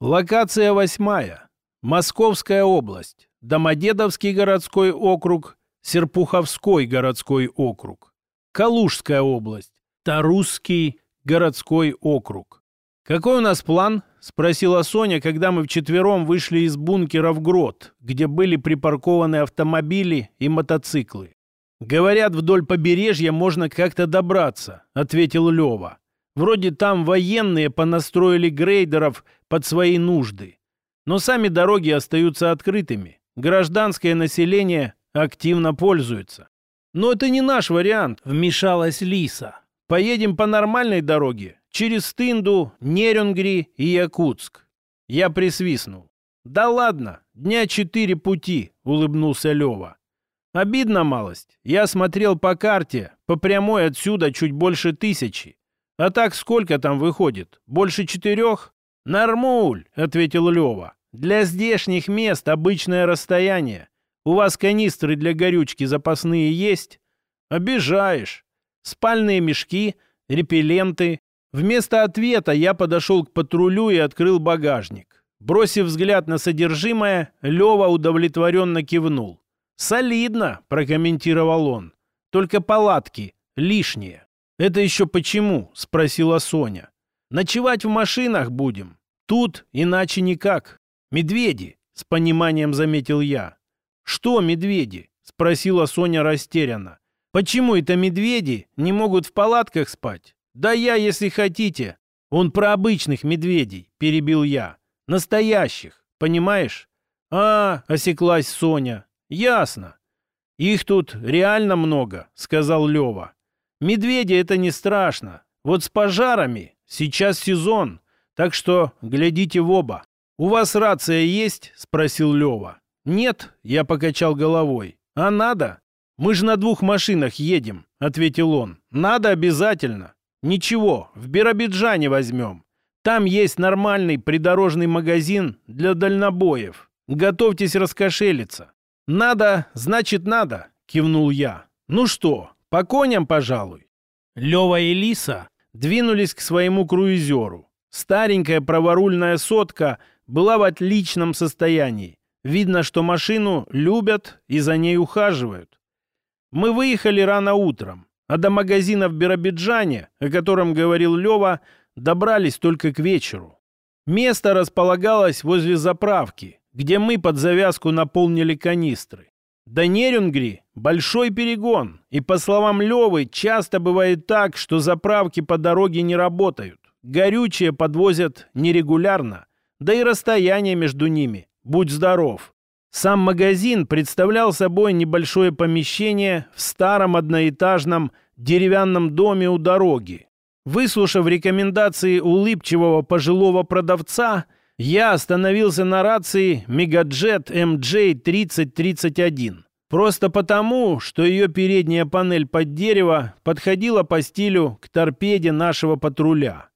Локация восьмая. Московская область. Домодедовский городской округ. Серпуховской городской округ. Калужская область. Тарусский городской округ. «Какой у нас план?» — спросила Соня, когда мы вчетвером вышли из бункера в грот, где были припаркованы автомобили и мотоциклы. «Говорят, вдоль побережья можно как-то добраться», — ответил Лева. «Вроде там военные понастроили грейдеров под свои нужды. Но сами дороги остаются открытыми. Гражданское население активно пользуется». «Но это не наш вариант», — вмешалась Лиса. «Поедем по нормальной дороге, через Тынду, Нерюнгри и Якутск». Я присвистнул. «Да ладно, дня четыре пути», — улыбнулся Лева. Обидно малость. Я смотрел по карте, по прямой отсюда чуть больше тысячи. А так сколько там выходит? Больше четырех? Нормуль, ответил Лева. Для здешних мест обычное расстояние. У вас канистры для горючки запасные есть? Обижаешь. Спальные мешки, репелленты. Вместо ответа я подошел к патрулю и открыл багажник. Бросив взгляд на содержимое, Лева удовлетворенно кивнул. «Солидно», — прокомментировал он. «Только палатки лишние». «Это еще почему?» — спросила Соня. «Ночевать в машинах будем. Тут иначе никак. Медведи», — с пониманием заметил я. «Что медведи?» — спросила Соня растерянно. «Почему это медведи не могут в палатках спать?» «Да я, если хотите». «Он про обычных медведей», — перебил я. «Настоящих, понимаешь?» «А, — осеклась Соня, «Ясно. Их тут реально много», — сказал Лева. «Медведи — это не страшно. Вот с пожарами сейчас сезон, так что глядите в оба. У вас рация есть?» — спросил Лева. «Нет», — я покачал головой. «А надо?» «Мы же на двух машинах едем», — ответил он. «Надо обязательно». «Ничего, в Биробиджане возьмем. Там есть нормальный придорожный магазин для дальнобоев. Готовьтесь раскошелиться. «Надо, значит, надо», — кивнул я. «Ну что, по коням, пожалуй». Лева и Лиса двинулись к своему круизеру. Старенькая праворульная сотка была в отличном состоянии. Видно, что машину любят и за ней ухаживают. Мы выехали рано утром, а до магазина в Биробиджане, о котором говорил Лева, добрались только к вечеру. Место располагалось возле заправки, где мы под завязку наполнили канистры. До Нерюнгри большой перегон, и, по словам Левы, часто бывает так, что заправки по дороге не работают. Горючее подвозят нерегулярно, да и расстояние между ними, будь здоров. Сам магазин представлял собой небольшое помещение в старом одноэтажном деревянном доме у дороги. Выслушав рекомендации улыбчивого пожилого продавца, я остановился на рации Мегаджет MJ3031. Просто потому, что ее передняя панель под дерево подходила по стилю к торпеде нашего патруля.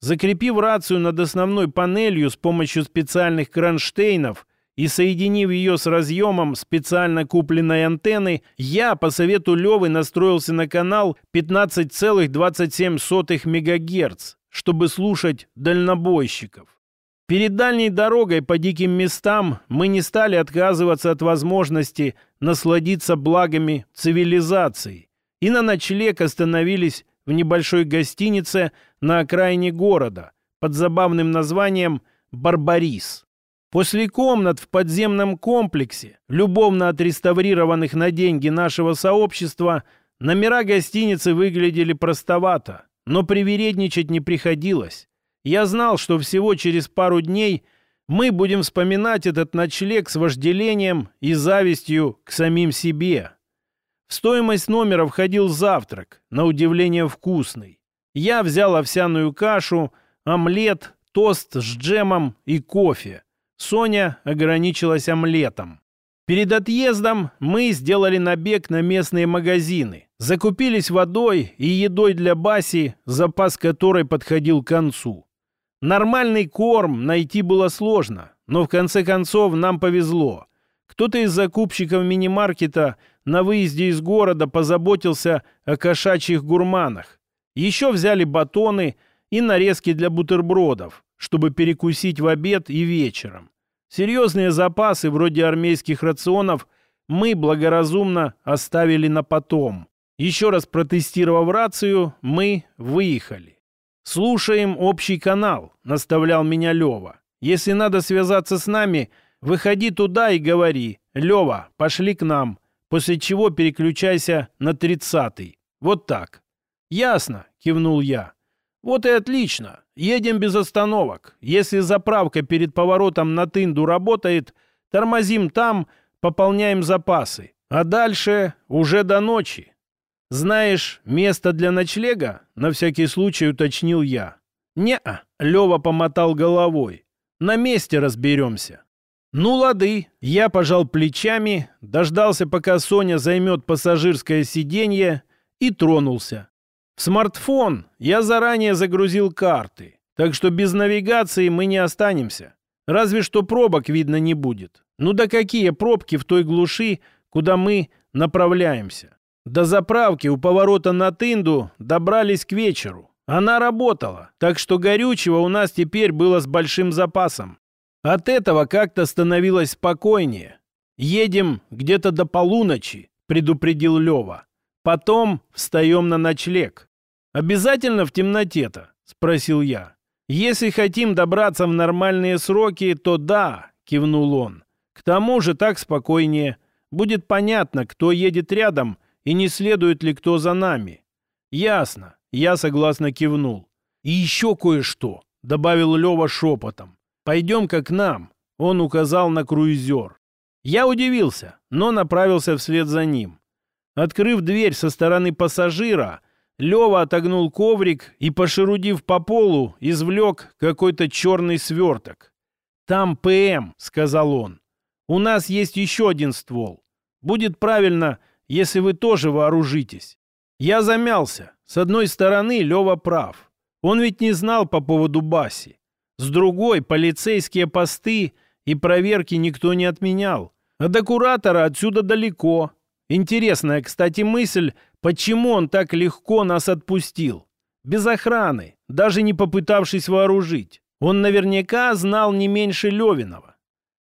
Закрепив рацию над основной панелью с помощью специальных кронштейнов и соединив ее с разъемом специально купленной антенны, я по совету Левы настроился на канал 15,27 МГц, чтобы слушать дальнобойщиков. Перед дальней дорогой по диким местам мы не стали отказываться от возможности насладиться благами цивилизации и на ночлег остановились в небольшой гостинице на окраине города под забавным названием «Барбарис». После комнат в подземном комплексе, любовно отреставрированных на деньги нашего сообщества, номера гостиницы выглядели простовато, но привередничать не приходилось. Я знал, что всего через пару дней мы будем вспоминать этот ночлег с вожделением и завистью к самим себе. В стоимость номера входил завтрак, на удивление вкусный. Я взял овсяную кашу, омлет, тост с джемом и кофе. Соня ограничилась омлетом. Перед отъездом мы сделали набег на местные магазины. Закупились водой и едой для Баси, запас которой подходил к концу. Нормальный корм найти было сложно, но в конце концов нам повезло. Кто-то из закупщиков мини-маркета на выезде из города позаботился о кошачьих гурманах. Еще взяли батоны и нарезки для бутербродов, чтобы перекусить в обед и вечером. Серьезные запасы, вроде армейских рационов, мы благоразумно оставили на потом. Еще раз протестировав рацию, мы выехали. «Слушаем общий канал», — наставлял меня Лева. «Если надо связаться с нами, выходи туда и говори. Лева, пошли к нам, после чего переключайся на тридцатый. Вот так». «Ясно», — кивнул я. «Вот и отлично. Едем без остановок. Если заправка перед поворотом на Тынду работает, тормозим там, пополняем запасы. А дальше уже до ночи. «Знаешь, место для ночлега?» — на всякий случай уточнил я. «Не-а», — Лева помотал головой. «На месте разберемся». «Ну, лады». Я пожал плечами, дождался, пока Соня займет пассажирское сиденье, и тронулся. В смартфон я заранее загрузил карты, так что без навигации мы не останемся. Разве что пробок видно не будет. Ну да какие пробки в той глуши, куда мы направляемся? До заправки у поворота на Тынду добрались к вечеру. Она работала, так что горючего у нас теперь было с большим запасом. От этого как-то становилось спокойнее. «Едем где-то до полуночи», — предупредил Лева. «Потом встаем на ночлег». «Обязательно в темноте-то?» — спросил я. «Если хотим добраться в нормальные сроки, то да», — кивнул он. «К тому же так спокойнее. Будет понятно, кто едет рядом и не следует ли кто за нами. Ясно. Я согласно кивнул. И еще кое-что, добавил Лева шепотом. Пойдем-ка к нам. Он указал на круизер. Я удивился, но направился вслед за ним. Открыв дверь со стороны пассажира, Лева отогнул коврик и, пошерудив по полу, извлек какой-то черный сверток. «Там ПМ», — сказал он. «У нас есть еще один ствол. Будет правильно если вы тоже вооружитесь. Я замялся. С одной стороны, Лева прав. Он ведь не знал по поводу Баси. С другой, полицейские посты и проверки никто не отменял. А до куратора отсюда далеко. Интересная, кстати, мысль, почему он так легко нас отпустил. Без охраны, даже не попытавшись вооружить. Он наверняка знал не меньше Левиного.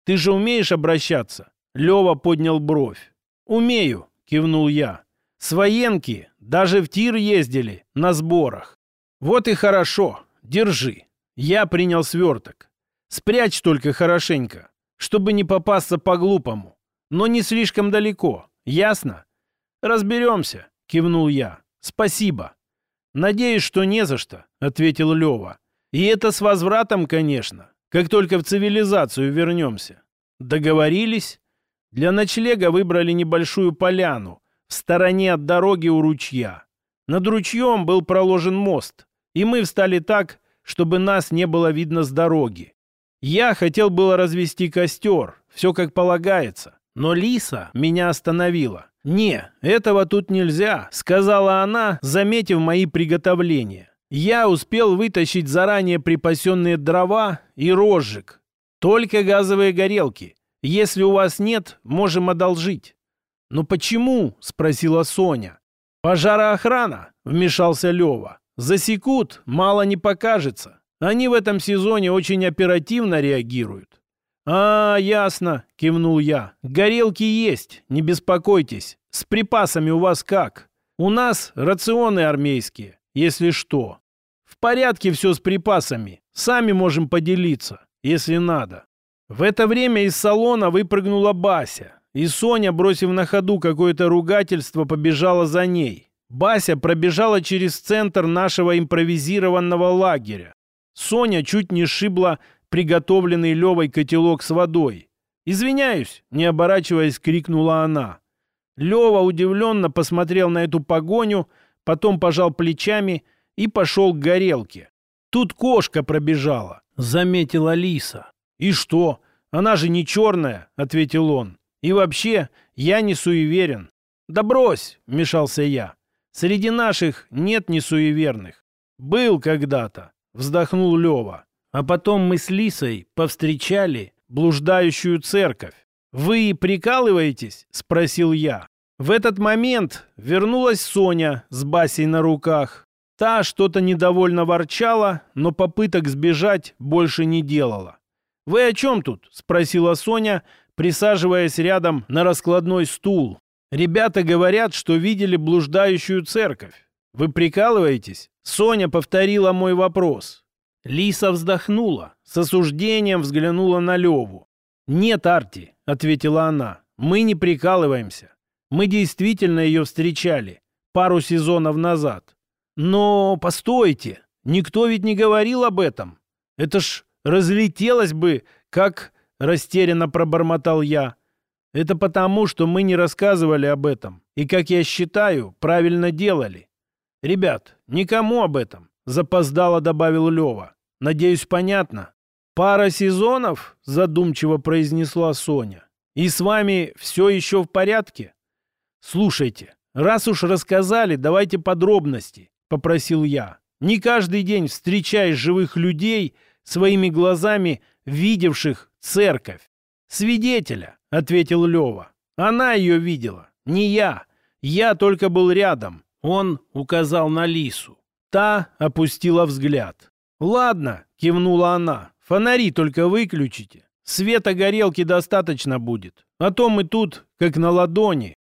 «Ты же умеешь обращаться?» Лева поднял бровь. «Умею. — кивнул я. «С военки даже в тир ездили на сборах. Вот и хорошо. Держи». Я принял сверток. «Спрячь только хорошенько, чтобы не попасться по-глупому. Но не слишком далеко. Ясно?» «Разберемся», — кивнул я. «Спасибо». «Надеюсь, что не за что», — ответил Лева. «И это с возвратом, конечно, как только в цивилизацию вернемся». «Договорились?» Для ночлега выбрали небольшую поляну в стороне от дороги у ручья. Над ручьем был проложен мост, и мы встали так, чтобы нас не было видно с дороги. Я хотел было развести костер, все как полагается, но Лиса меня остановила. «Не, этого тут нельзя», — сказала она, заметив мои приготовления. Я успел вытащить заранее припасенные дрова и розжиг. Только газовые горелки. Если у вас нет, можем одолжить». «Но почему?» — спросила Соня. «Пожароохрана», — вмешался Лева. «Засекут, мало не покажется. Они в этом сезоне очень оперативно реагируют». «А, ясно», — кивнул я. «Горелки есть, не беспокойтесь. С припасами у вас как? У нас рационы армейские, если что. В порядке все с припасами. Сами можем поделиться, если надо». В это время из салона выпрыгнула Бася, и Соня, бросив на ходу какое-то ругательство, побежала за ней. Бася пробежала через центр нашего импровизированного лагеря. Соня чуть не шибла приготовленный Левой котелок с водой. «Извиняюсь», — не оборачиваясь, крикнула она. Лева удивленно посмотрел на эту погоню, потом пожал плечами и пошел к горелке. «Тут кошка пробежала», — заметила Лиса. «И что? Она же не черная», — ответил он. «И вообще, я не суеверен». «Да брось!» — вмешался я. «Среди наших нет несуеверных. Был когда-то», — вздохнул Лева. А потом мы с Лисой повстречали блуждающую церковь. «Вы прикалываетесь?» — спросил я. В этот момент вернулась Соня с Басей на руках. Та что-то недовольно ворчала, но попыток сбежать больше не делала. «Вы о чем тут?» — спросила Соня, присаживаясь рядом на раскладной стул. «Ребята говорят, что видели блуждающую церковь. Вы прикалываетесь?» Соня повторила мой вопрос. Лиса вздохнула, с осуждением взглянула на Леву. «Нет, Арти», — ответила она, — «мы не прикалываемся. Мы действительно ее встречали пару сезонов назад. Но постойте, никто ведь не говорил об этом. Это ж разлетелось бы, как растерянно пробормотал я. Это потому, что мы не рассказывали об этом. И, как я считаю, правильно делали. Ребят, никому об этом. Запоздало добавил Лева. Надеюсь, понятно. Пара сезонов, задумчиво произнесла Соня. И с вами все еще в порядке? Слушайте, раз уж рассказали, давайте подробности, попросил я. Не каждый день встречаешь живых людей, своими глазами видевших церковь. «Свидетеля», — ответил Лева. «Она ее видела, не я. Я только был рядом». Он указал на Лису. Та опустила взгляд. «Ладно», — кивнула она, — «фонари только выключите. Света горелки достаточно будет, а то мы тут, как на ладони».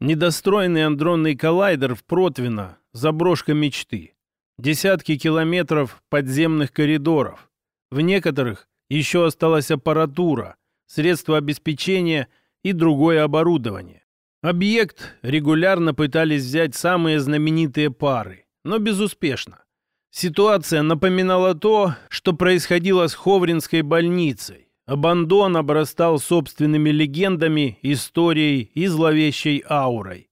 Недостроенный андронный коллайдер в Протвино, заброшка мечты. Десятки километров подземных коридоров. В некоторых еще осталась аппаратура, средства обеспечения и другое оборудование. Объект регулярно пытались взять самые знаменитые пары, но безуспешно. Ситуация напоминала то, что происходило с Ховринской больницей. Абандон обрастал собственными легендами, историей и зловещей аурой.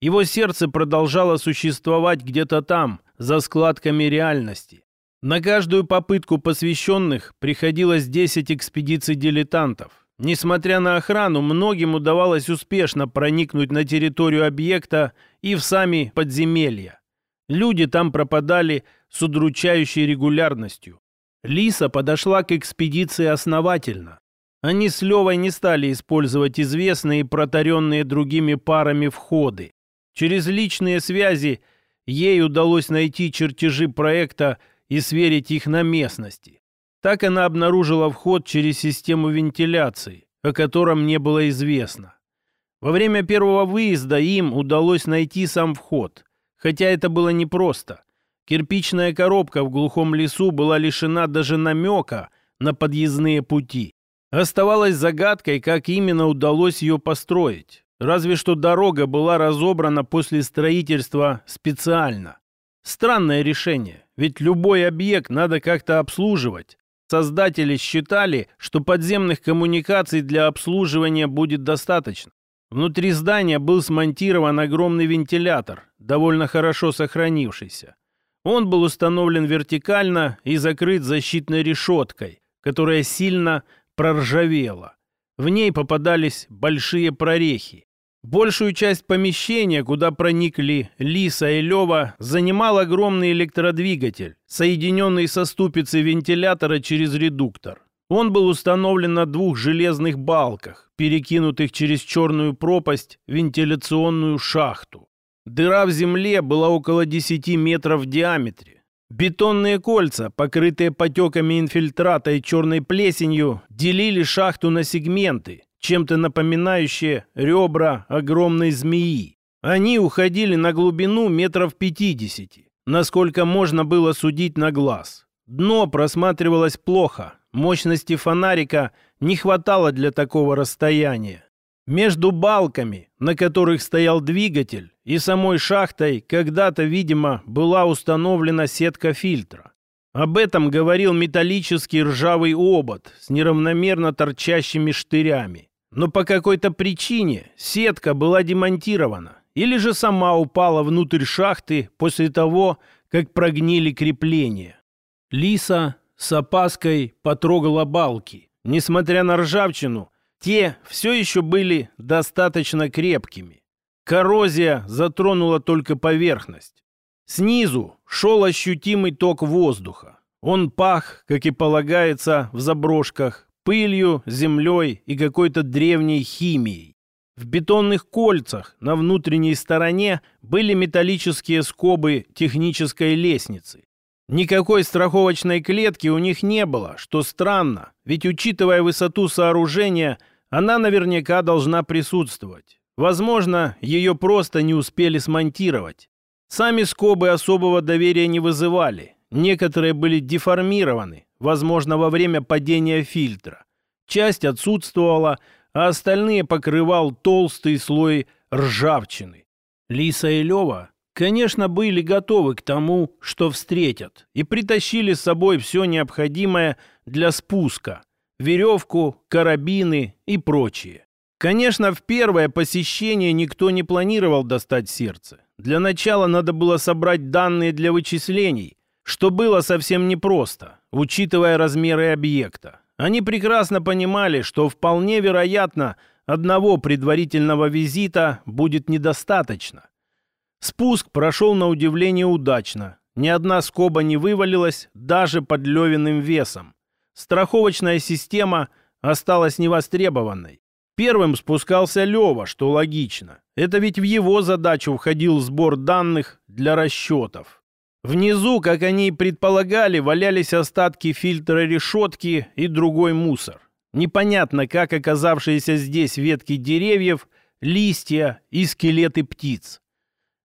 Его сердце продолжало существовать где-то там, за складками реальности. На каждую попытку посвященных приходилось 10 экспедиций дилетантов. Несмотря на охрану, многим удавалось успешно проникнуть на территорию объекта и в сами подземелья. Люди там пропадали с удручающей регулярностью. Лиса подошла к экспедиции основательно. Они с Левой не стали использовать известные и протаренные другими парами входы. Через личные связи ей удалось найти чертежи проекта и сверить их на местности. Так она обнаружила вход через систему вентиляции, о котором не было известно. Во время первого выезда им удалось найти сам вход, хотя это было непросто. Кирпичная коробка в глухом лесу была лишена даже намека на подъездные пути. Оставалось загадкой, как именно удалось ее построить. Разве что дорога была разобрана после строительства специально. Странное решение, ведь любой объект надо как-то обслуживать. Создатели считали, что подземных коммуникаций для обслуживания будет достаточно. Внутри здания был смонтирован огромный вентилятор, довольно хорошо сохранившийся. Он был установлен вертикально и закрыт защитной решеткой, которая сильно проржавела. В ней попадались большие прорехи. Большую часть помещения, куда проникли Лиса и Лева, занимал огромный электродвигатель, соединенный со ступицей вентилятора через редуктор. Он был установлен на двух железных балках, перекинутых через черную пропасть вентиляционную шахту. Дыра в земле была около 10 метров в диаметре. Бетонные кольца, покрытые потеками инфильтрата и черной плесенью, делили шахту на сегменты, чем-то напоминающие ребра огромной змеи. Они уходили на глубину метров пятидесяти, насколько можно было судить на глаз. Дно просматривалось плохо, мощности фонарика не хватало для такого расстояния. Между балками, на которых стоял двигатель, и самой шахтой когда-то, видимо, была установлена сетка фильтра. Об этом говорил металлический ржавый обод с неравномерно торчащими штырями но по какой-то причине сетка была демонтирована или же сама упала внутрь шахты после того, как прогнили крепления. Лиса с опаской потрогала балки. Несмотря на ржавчину, те все еще были достаточно крепкими. Коррозия затронула только поверхность. Снизу шел ощутимый ток воздуха. Он пах, как и полагается в заброшках, пылью, землей и какой-то древней химией. В бетонных кольцах на внутренней стороне были металлические скобы технической лестницы. Никакой страховочной клетки у них не было, что странно, ведь учитывая высоту сооружения, она наверняка должна присутствовать. Возможно, ее просто не успели смонтировать. Сами скобы особого доверия не вызывали. Некоторые были деформированы, возможно, во время падения фильтра. Часть отсутствовала, а остальные покрывал толстый слой ржавчины. Лиса и Лева, конечно, были готовы к тому, что встретят, и притащили с собой все необходимое для спуска – веревку, карабины и прочее. Конечно, в первое посещение никто не планировал достать сердце. Для начала надо было собрать данные для вычислений, что было совсем непросто, учитывая размеры объекта. Они прекрасно понимали, что вполне вероятно одного предварительного визита будет недостаточно. Спуск прошел на удивление удачно. Ни одна скоба не вывалилась даже под Левиным весом. Страховочная система осталась невостребованной. Первым спускался Лева, что логично. Это ведь в его задачу входил сбор данных для расчетов. Внизу, как они и предполагали, валялись остатки фильтра решетки и другой мусор. Непонятно, как оказавшиеся здесь ветки деревьев, листья и скелеты птиц.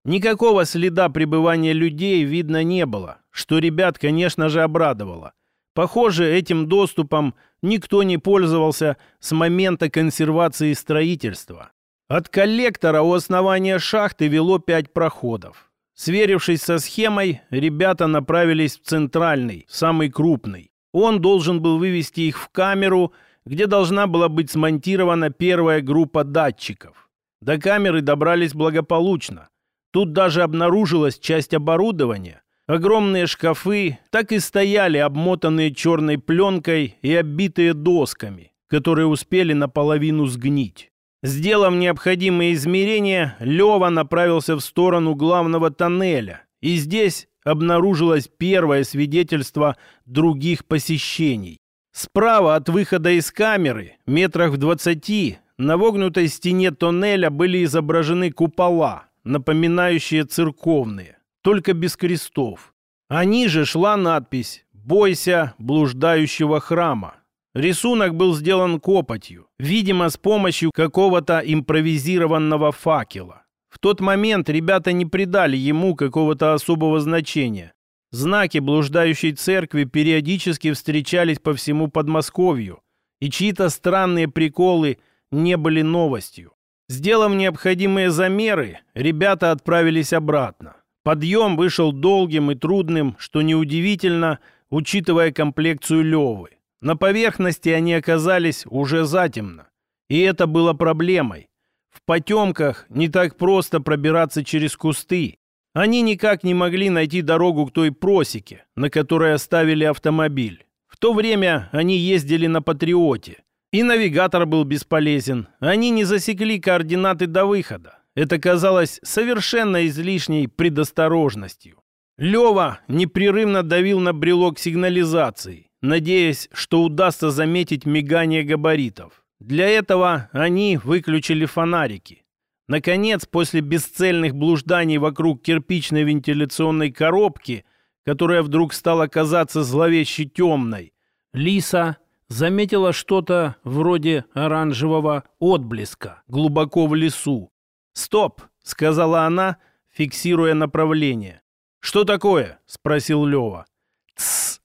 Никакого следа пребывания людей видно не было, что ребят, конечно же, обрадовало. Похоже, этим доступом никто не пользовался с момента консервации строительства. От коллектора у основания шахты вело пять проходов. Сверившись со схемой, ребята направились в центральный, самый крупный. Он должен был вывести их в камеру, где должна была быть смонтирована первая группа датчиков. До камеры добрались благополучно. Тут даже обнаружилась часть оборудования. Огромные шкафы так и стояли, обмотанные черной пленкой и оббитые досками, которые успели наполовину сгнить. Сделав необходимые измерения, Лева направился в сторону главного тоннеля. И здесь обнаружилось первое свидетельство других посещений. Справа от выхода из камеры, метрах в двадцати, на вогнутой стене тоннеля были изображены купола, напоминающие церковные, только без крестов. А ниже шла надпись «Бойся блуждающего храма». Рисунок был сделан копотью, видимо, с помощью какого-то импровизированного факела. В тот момент ребята не придали ему какого-то особого значения. Знаки блуждающей церкви периодически встречались по всему Подмосковью, и чьи-то странные приколы не были новостью. Сделав необходимые замеры, ребята отправились обратно. Подъем вышел долгим и трудным, что неудивительно, учитывая комплекцию Левы. На поверхности они оказались уже затемно. И это было проблемой. В потемках не так просто пробираться через кусты. Они никак не могли найти дорогу к той просеке, на которой оставили автомобиль. В то время они ездили на «Патриоте». И навигатор был бесполезен. Они не засекли координаты до выхода. Это казалось совершенно излишней предосторожностью. Лева непрерывно давил на брелок сигнализации надеясь, что удастся заметить мигание габаритов. Для этого они выключили фонарики. Наконец, после бесцельных блужданий вокруг кирпичной вентиляционной коробки, которая вдруг стала казаться зловеще темной, Лиса заметила что-то вроде оранжевого отблеска глубоко в лесу. «Стоп!» — сказала она, фиксируя направление. «Что такое?» — спросил Лева.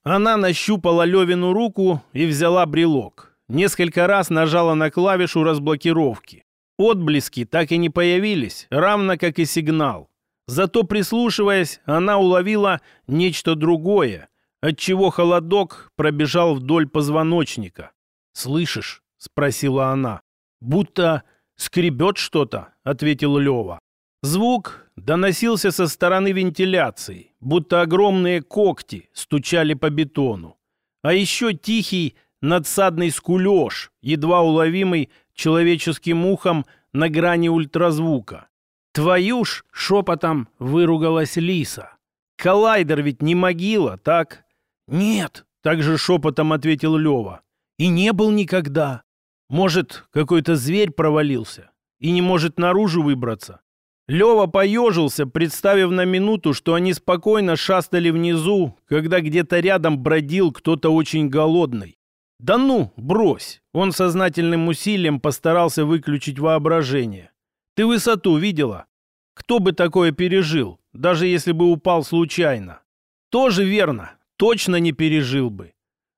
Она нащупала Левину руку и взяла брелок. Несколько раз нажала на клавишу разблокировки. Отблески так и не появились, равно как и сигнал. Зато прислушиваясь, она уловила нечто другое, отчего холодок пробежал вдоль позвоночника. «Слышишь?» — спросила она. «Будто скребет что-то», — ответил Лева. Звук доносился со стороны вентиляции, будто огромные когти стучали по бетону. А еще тихий надсадный скулеж, едва уловимый человеческим ухом на грани ультразвука. «Твою ж!» — шепотом выругалась Лиса. «Коллайдер ведь не могила, так?» «Нет!» — также шепотом ответил Лева. «И не был никогда. Может, какой-то зверь провалился? и не может наружу выбраться. Лева поежился, представив на минуту, что они спокойно шастали внизу, когда где-то рядом бродил кто-то очень голодный. «Да ну, брось!» Он сознательным усилием постарался выключить воображение. «Ты высоту видела? Кто бы такое пережил, даже если бы упал случайно?» «Тоже верно, точно не пережил бы».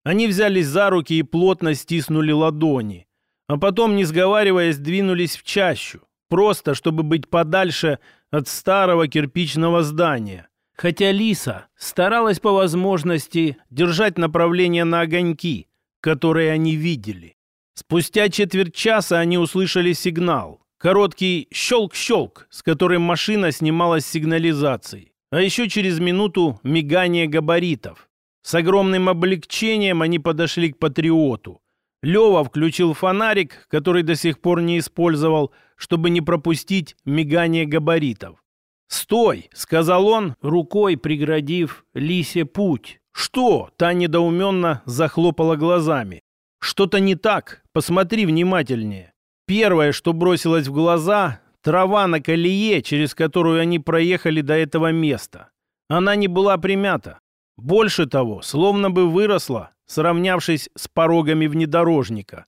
Они взялись за руки и плотно стиснули ладони, а потом, не сговариваясь, двинулись в чащу, просто чтобы быть подальше от старого кирпичного здания. Хотя Лиса старалась по возможности держать направление на огоньки, которые они видели. Спустя четверть часа они услышали сигнал. Короткий щелк-щелк, с которым машина снималась с сигнализацией. А еще через минуту мигание габаритов. С огромным облегчением они подошли к «Патриоту». Лева включил фонарик, который до сих пор не использовал, чтобы не пропустить мигание габаритов. «Стой!» — сказал он, рукой преградив Лисе путь. «Что?» — та недоуменно захлопала глазами. «Что-то не так. Посмотри внимательнее». Первое, что бросилось в глаза — трава на колее, через которую они проехали до этого места. Она не была примята. Больше того, словно бы выросла, сравнявшись с порогами внедорожника.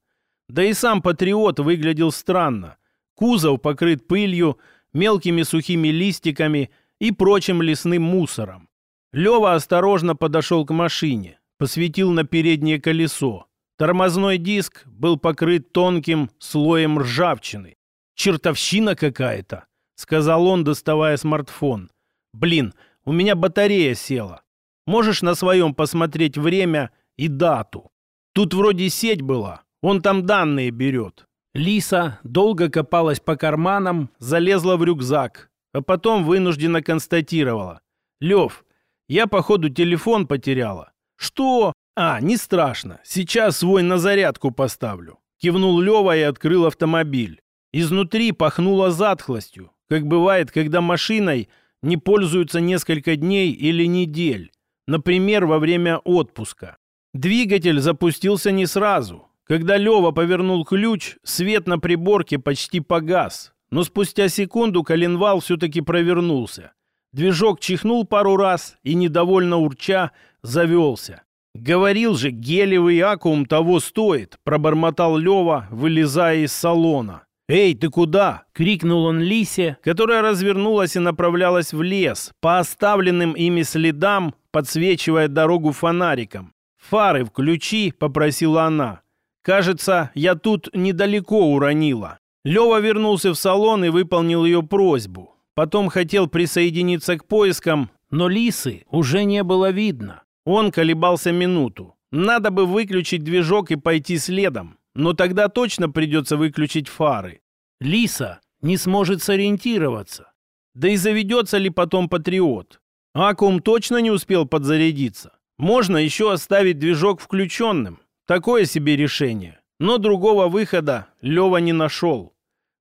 Да и сам «Патриот» выглядел странно. Кузов покрыт пылью, мелкими сухими листиками и прочим лесным мусором. Лева осторожно подошел к машине, посветил на переднее колесо. Тормозной диск был покрыт тонким слоем ржавчины. «Чертовщина какая-то», — сказал он, доставая смартфон. «Блин, у меня батарея села. Можешь на своем посмотреть время и дату. Тут вроде сеть была, он там данные берет. Лиса долго копалась по карманам, залезла в рюкзак, а потом вынужденно констатировала. «Лев, я, походу, телефон потеряла». «Что? А, не страшно. Сейчас свой на зарядку поставлю». Кивнул Лева и открыл автомобиль. Изнутри пахнуло затхлостью, как бывает, когда машиной не пользуются несколько дней или недель, например, во время отпуска. Двигатель запустился не сразу. Когда Лева повернул ключ, свет на приборке почти погас. Но спустя секунду коленвал все-таки провернулся. Движок чихнул пару раз и, недовольно урча, завелся. «Говорил же, гелевый аккум того стоит», — пробормотал Лева, вылезая из салона. «Эй, ты куда?» — крикнул он Лисе, которая развернулась и направлялась в лес, по оставленным ими следам, подсвечивая дорогу фонариком. «Фары включи», — попросила она. «Кажется, я тут недалеко уронила». Лева вернулся в салон и выполнил ее просьбу. Потом хотел присоединиться к поискам, но лисы уже не было видно. Он колебался минуту. Надо бы выключить движок и пойти следом, но тогда точно придется выключить фары. Лиса не сможет сориентироваться. Да и заведется ли потом патриот? Аккум точно не успел подзарядиться. Можно еще оставить движок включенным. Такое себе решение. Но другого выхода Лева не нашел.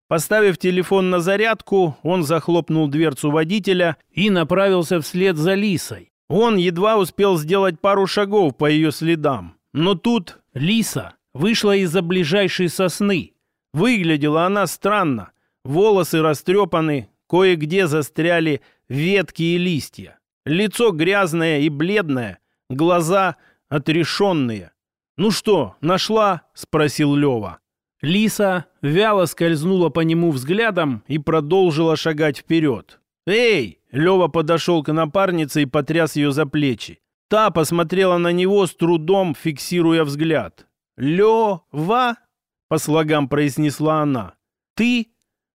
Поставив телефон на зарядку, он захлопнул дверцу водителя и направился вслед за Лисой. Он едва успел сделать пару шагов по ее следам. Но тут Лиса вышла из-за ближайшей сосны. Выглядела она странно. Волосы растрепаны, кое-где застряли ветки и листья. Лицо грязное и бледное, глаза отрешенные. «Ну что, нашла?» — спросил Лева. Лиса вяло скользнула по нему взглядом и продолжила шагать вперед. «Эй!» — Лева подошел к напарнице и потряс ее за плечи. Та посмотрела на него с трудом, фиксируя взгляд. «Лева?» — по слогам произнесла она. «Ты?»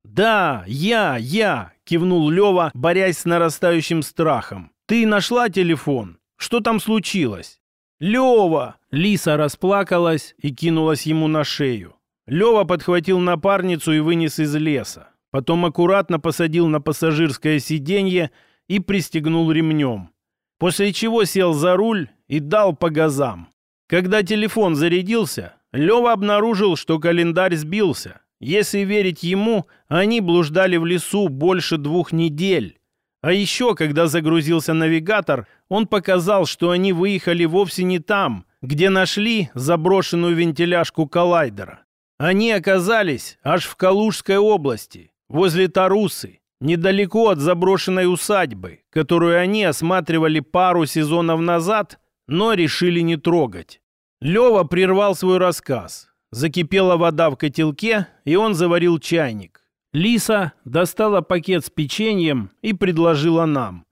«Да, я, я!» — кивнул Лева, борясь с нарастающим страхом. «Ты нашла телефон?» Что там случилось?» «Лева!» Лиса расплакалась и кинулась ему на шею. Лева подхватил напарницу и вынес из леса. Потом аккуратно посадил на пассажирское сиденье и пристегнул ремнем. После чего сел за руль и дал по газам. Когда телефон зарядился, Лева обнаружил, что календарь сбился. Если верить ему, они блуждали в лесу больше двух недель. А еще, когда загрузился навигатор, он показал, что они выехали вовсе не там, где нашли заброшенную вентиляшку коллайдера. Они оказались аж в Калужской области, возле Тарусы, недалеко от заброшенной усадьбы, которую они осматривали пару сезонов назад, но решили не трогать. Лева прервал свой рассказ. Закипела вода в котелке, и он заварил чайник. Лиса достала пакет с печеньем и предложила нам.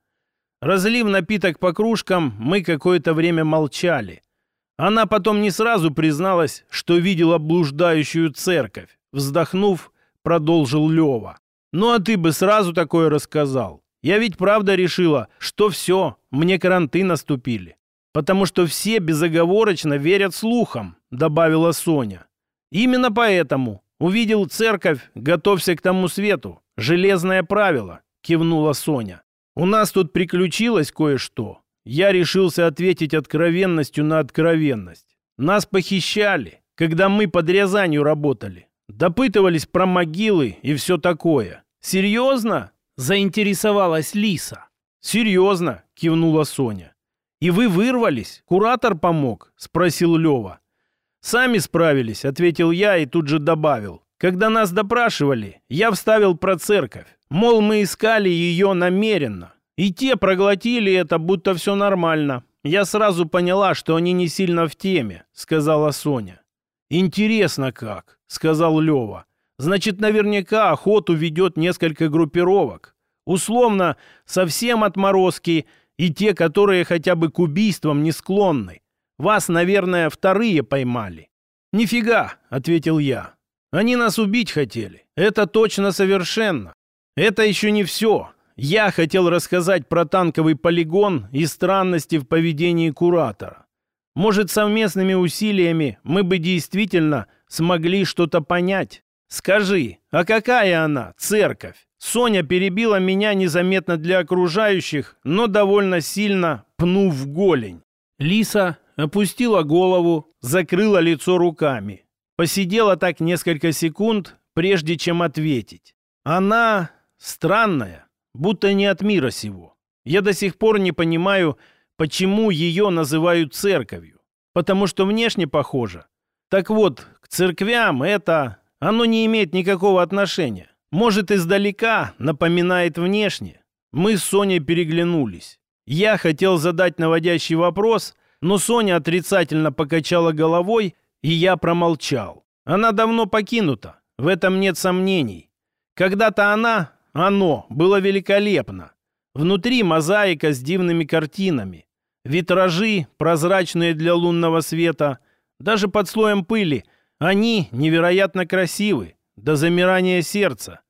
Разлив напиток по кружкам, мы какое-то время молчали. Она потом не сразу призналась, что видела блуждающую церковь. Вздохнув, продолжил Лева. «Ну а ты бы сразу такое рассказал. Я ведь правда решила, что все, мне каранты наступили. Потому что все безоговорочно верят слухам», добавила Соня. «Именно поэтому Увидел церковь, готовься к тому свету. Железное правило, кивнула Соня. У нас тут приключилось кое-что. Я решился ответить откровенностью на откровенность. Нас похищали, когда мы под Рязанью работали. Допытывались про могилы и все такое. Серьезно? Заинтересовалась Лиса. Серьезно, кивнула Соня. И вы вырвались? Куратор помог? Спросил Лева. «Сами справились», — ответил я и тут же добавил. «Когда нас допрашивали, я вставил про церковь. Мол, мы искали ее намеренно. И те проглотили это, будто все нормально. Я сразу поняла, что они не сильно в теме», — сказала Соня. «Интересно как», — сказал Лева. «Значит, наверняка охоту ведет несколько группировок. Условно, совсем отморозки и те, которые хотя бы к убийствам не склонны. Вас, наверное, вторые поймали». «Нифига», — ответил я. «Они нас убить хотели. Это точно совершенно. Это еще не все. Я хотел рассказать про танковый полигон и странности в поведении куратора. Может, совместными усилиями мы бы действительно смогли что-то понять? Скажи, а какая она, церковь? Соня перебила меня незаметно для окружающих, но довольно сильно пнув голень. Лиса опустила голову, закрыла лицо руками. Посидела так несколько секунд, прежде чем ответить. Она странная, будто не от мира сего. Я до сих пор не понимаю, почему ее называют церковью. Потому что внешне похоже. Так вот, к церквям это... Оно не имеет никакого отношения. Может, издалека напоминает внешне. Мы с Соней переглянулись. Я хотел задать наводящий вопрос — но Соня отрицательно покачала головой, и я промолчал. Она давно покинута, в этом нет сомнений. Когда-то она, оно, было великолепно. Внутри мозаика с дивными картинами. Витражи, прозрачные для лунного света. Даже под слоем пыли. Они невероятно красивы, до замирания сердца.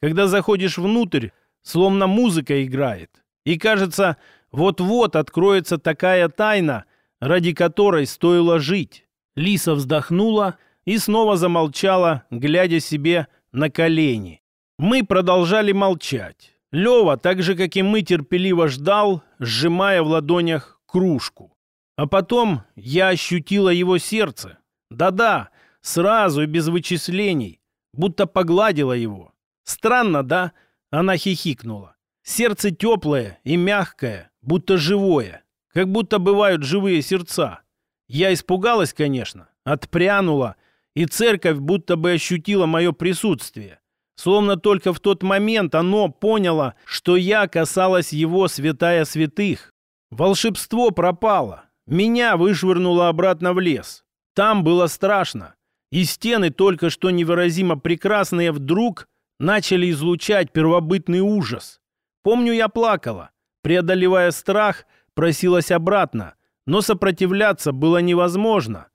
Когда заходишь внутрь, словно музыка играет. И кажется, вот-вот откроется такая тайна, ради которой стоило жить. Лиса вздохнула и снова замолчала, глядя себе на колени. Мы продолжали молчать. Лева, так же, как и мы, терпеливо ждал, сжимая в ладонях кружку. А потом я ощутила его сердце. Да-да, сразу и без вычислений, будто погладила его. Странно, да? Она хихикнула. Сердце теплое и мягкое, будто живое как будто бывают живые сердца. Я испугалась, конечно, отпрянула, и церковь будто бы ощутила мое присутствие. Словно только в тот момент оно поняло, что я касалась его святая святых. Волшебство пропало. Меня вышвырнуло обратно в лес. Там было страшно. И стены, только что невыразимо прекрасные, вдруг начали излучать первобытный ужас. Помню, я плакала, преодолевая страх просилась обратно, но сопротивляться было невозможно.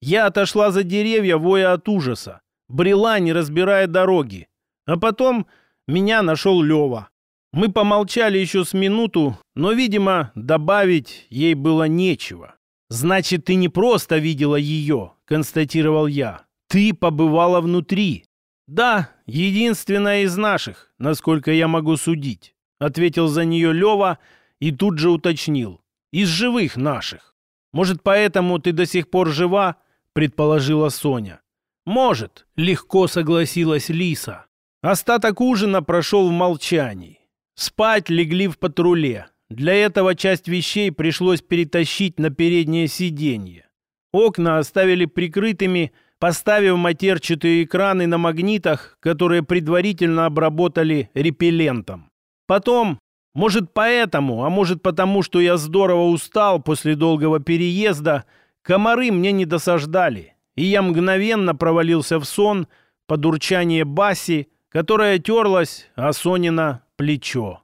Я отошла за деревья, воя от ужаса, брела, не разбирая дороги. А потом меня нашел Лева. Мы помолчали еще с минуту, но, видимо, добавить ей было нечего. «Значит, ты не просто видела ее», — констатировал я. «Ты побывала внутри». «Да, единственная из наших, насколько я могу судить», — ответил за нее Лева, — и тут же уточнил. «Из живых наших. Может, поэтому ты до сих пор жива?» предположила Соня. «Может», — легко согласилась Лиса. Остаток ужина прошел в молчании. Спать легли в патруле. Для этого часть вещей пришлось перетащить на переднее сиденье. Окна оставили прикрытыми, поставив матерчатые экраны на магнитах, которые предварительно обработали репеллентом. Потом, может поэтому, а может потому, что я здорово устал после долгого переезда, комары мне не досаждали, и я мгновенно провалился в сон под урчание Баси, которая терлась о Сонина плечо.